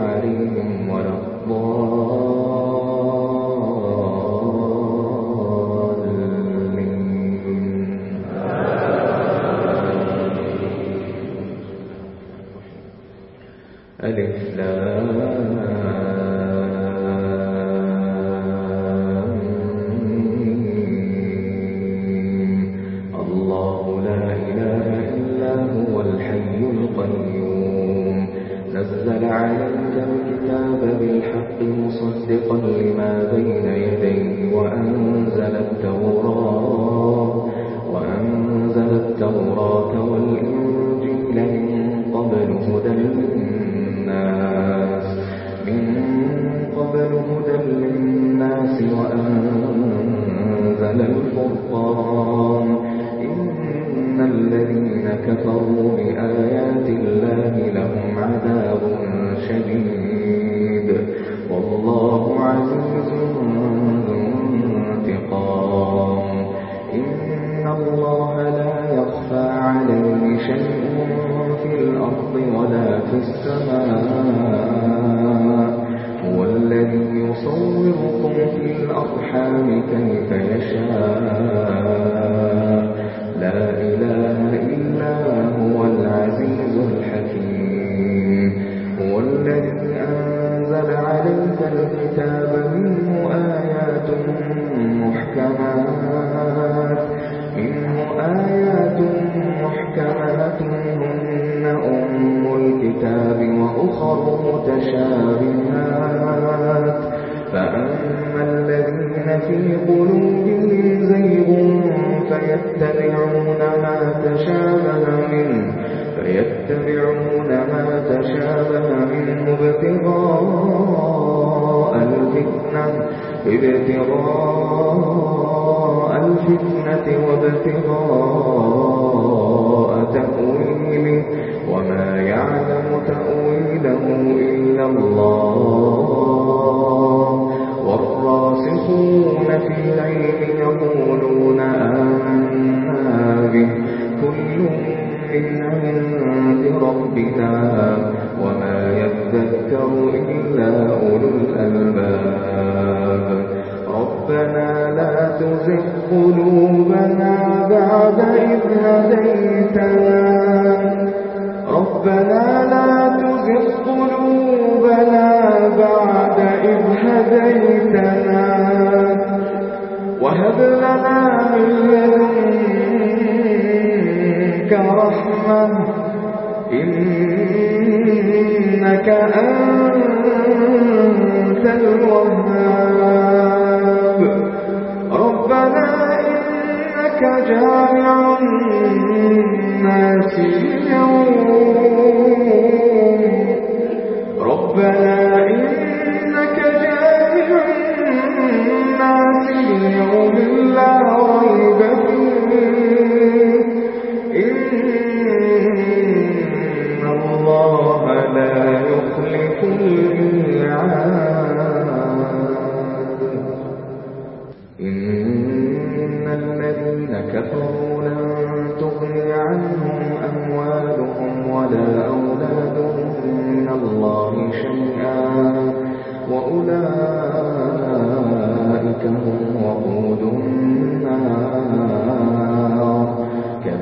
عليهم ولا الضالين السلطان إن الذين كفروا بآيات الله لهم عذاب كملت منهن أم الكتاب وأخر متشابهات فأما الذين في قلوبهم زيغ فيتبعون ما تشابه منه فيتبعون ما تشابه منه ابتغاء الفتنة ابتغاء الفتنة وابتغاء تأويله وما يعلم تأويله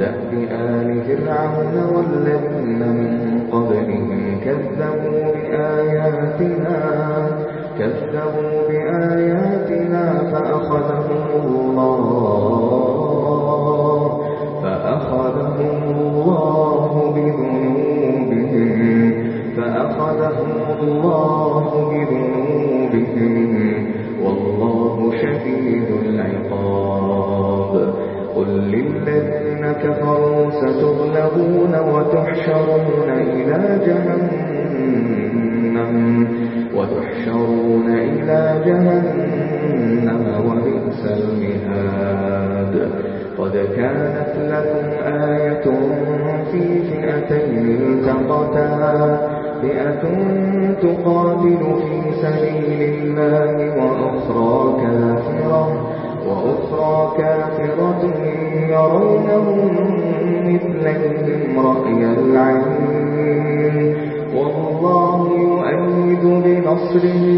دأب آل فرعون والذين من قبلهم كذبوا بآياتنا كذبوا بآياتنا فأخذهم الله فأخذهم الله بذنوبهم، فأخذهم الله بذنوبهم. كفروا ستغلبون وتحشرون إلى جهنم. وتحشرون إلى جهنم وبئس المهاد. قد كانت لكم آية في فئتين التقتا. فئة تقاتل في سبيل الله وأخرى كافرة وأخرى كافرة يرونهم مثليهم رأي العين. والله يؤيد بنصره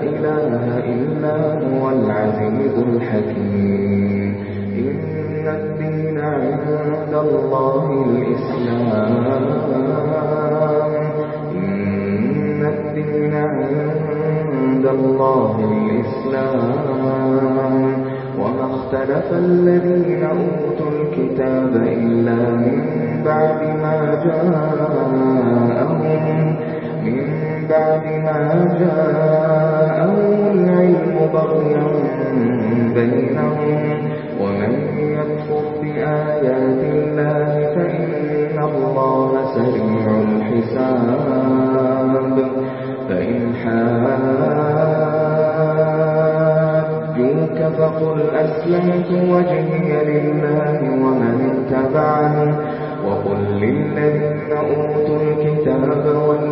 إله إلا هو العزيز الحكيم. إن الدين عند الله الإسلام. إن الدين عند الله الإسلام. وما اختلف الذين أوتوا الكتاب إلا من بعد ما جاءهم بعد ما جاءهم العلم بغيا بينهم ومن يكفر بآيات الله فإن الله سريع الحساب. فإن حاجوك فقل أسلمت وجهي لله ومن اتبعني. وقل للذين أوتوا الكتاب والأمين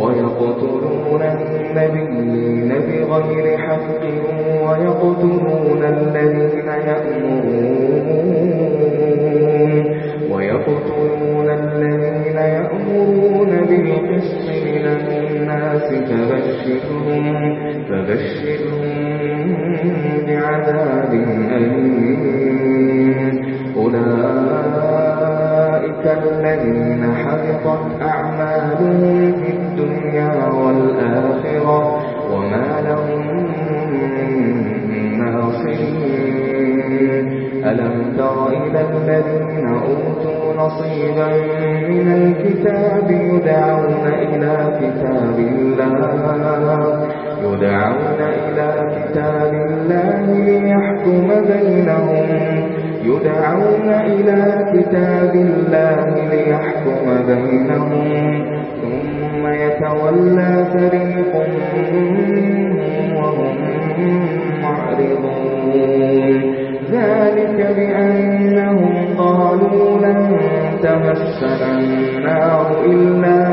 ويقتلون النبيين بغير حق ويقتلون الذين يأمرون ويقتلون الذين يأمرون بالقسط من الناس فبشرهم فبشرهم بعذاب أليم. أولئك الذين حبطت نصيبا من الكتاب يدعون إلى كتاب الله. يدعون إلى كتاب الله ليحكم بينهم. يدعون إلى كتاب الله ليحكم بينهم. ثم يتولى فريق منهم وهم معرضون. ذلك بأنهم قالوا لن تمسنا النار إلا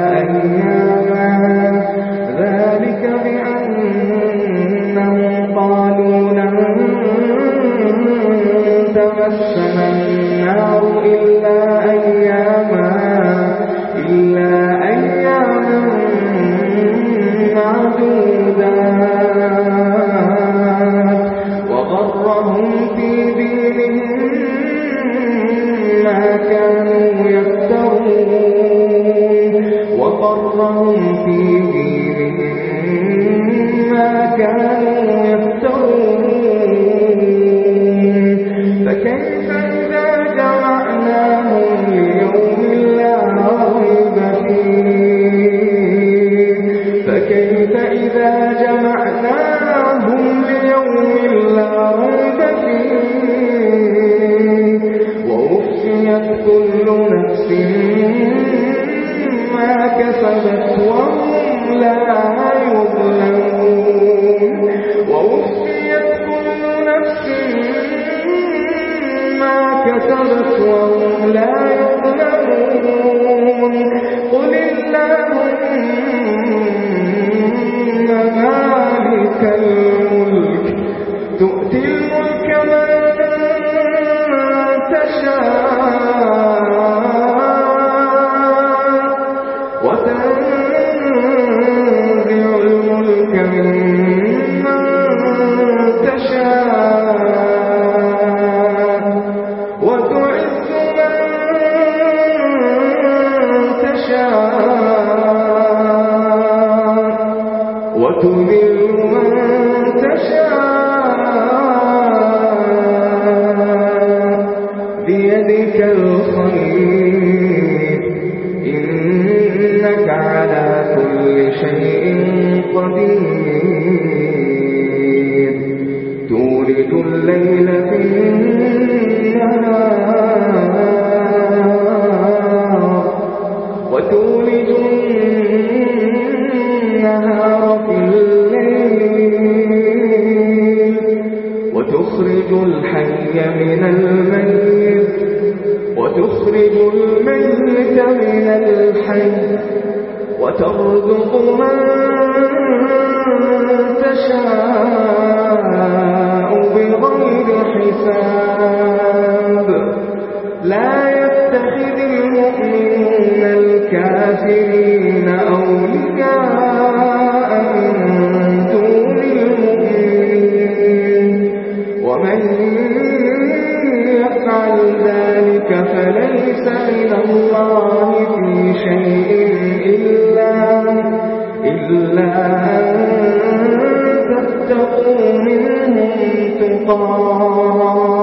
يتخذ المؤمنون الكافرين أولياء من دون المؤمنين. ومن يفعل ذلك فليس من الله في شيء إلا إلا أن تتقوا منهم تقارا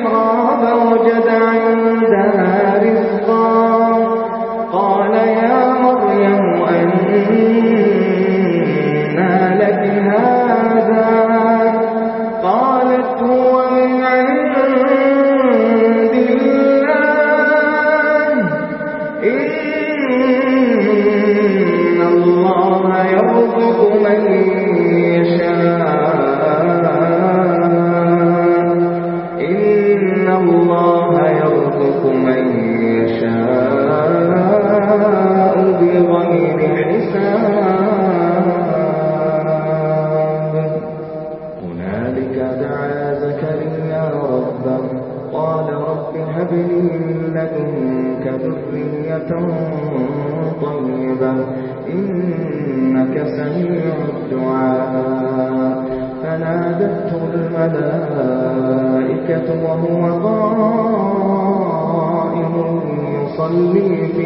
المحراب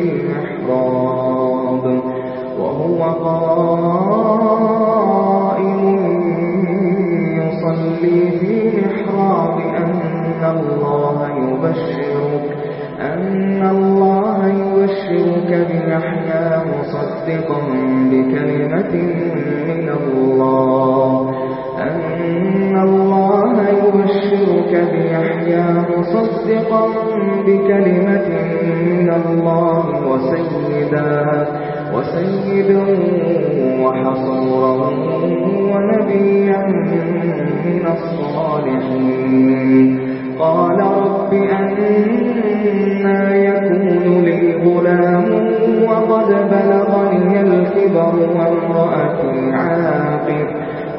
يصلي في المحراب وهو قائم يصلي في المحراب أن الله يبشرك، أن الله يبشرك بيحيى مصدقا بكلمة من الله، أن الله يبشرك بيحيى مصدقا بكلمة من الله وسيدا وسيدا وحصورا ونبيا من الصالحين. قال رب أنا يكون لي غلام وقد بلغني الكبر وامرأتي عاقر.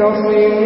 يختصمون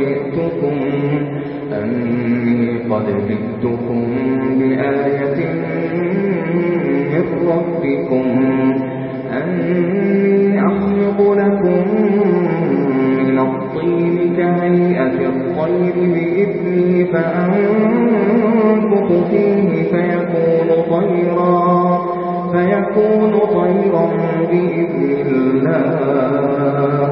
جئتكم أني قد جئتكم بآية من ربكم أني أخلق لكم من الطين كهيئة الطير بإذني فأنفق فيه فيكون طيرا فيكون طيرا بإذن الله.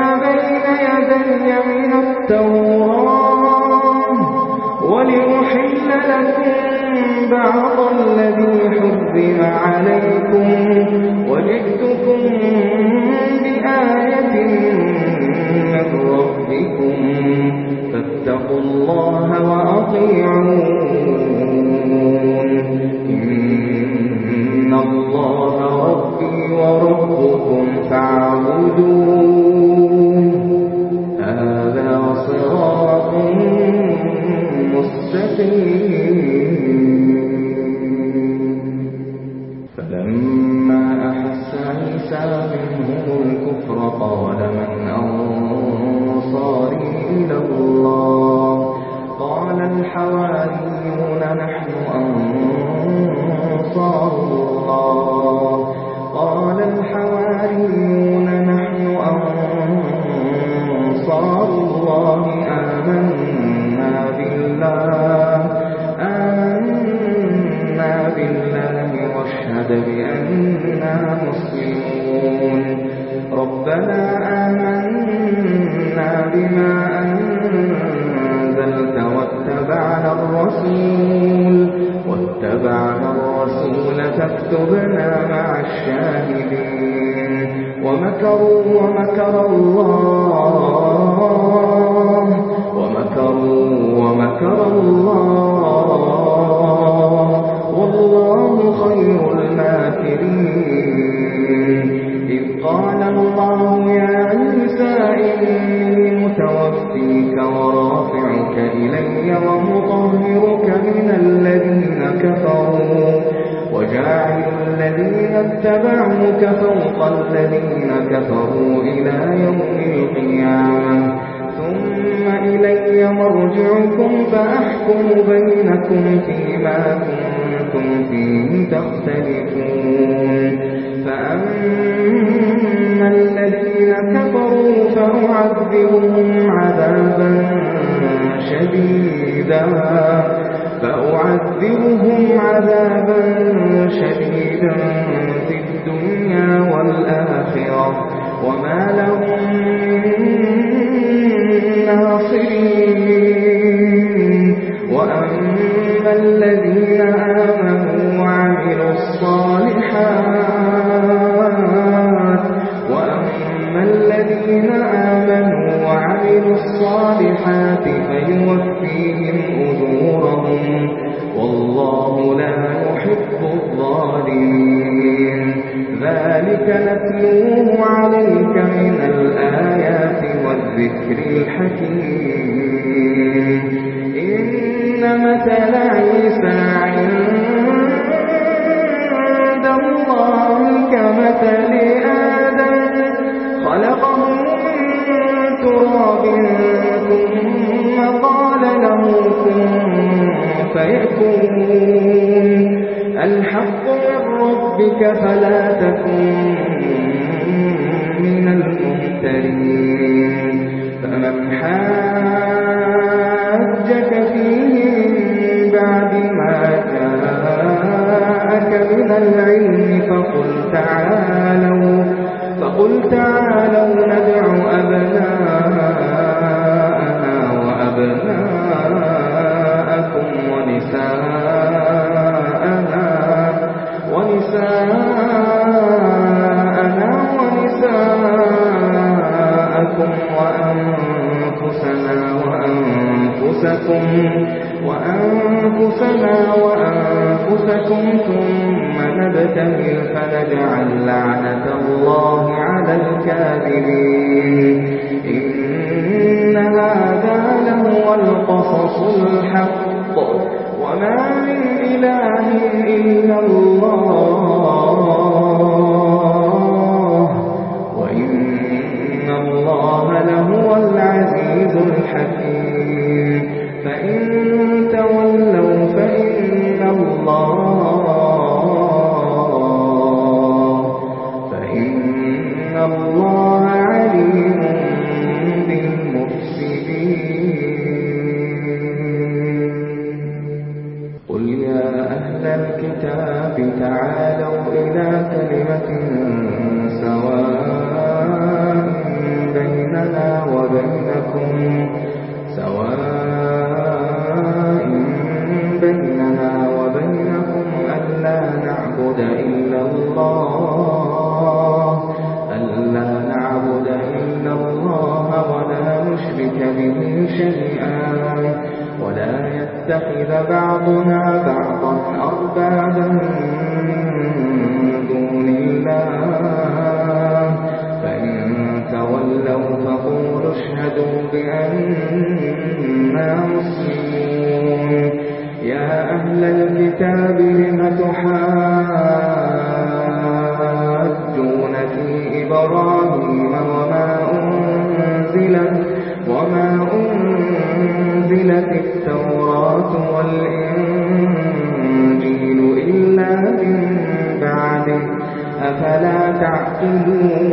بين من التوراة. الرسول. واتبعنا الرسول فاكتبنا مع الشاهدين. ومكروا ومكر الله. ومكروا ومكر الله. الذين اتبعوك فوق الذين كفروا إلى يوم القيامة ثم إلي مرجعكم فأحكم بينكم فيما كنتم فيه تختلفون فأما الذين كفروا فأعذبهم عذابا شديدا فأعذبهم عذابا شديدا كريم فمن حاجك فيه من بعد ما جاءك من العلم فقل تعالوا فقل تعالوا من إله إلا الله. تَعْقِلُونَ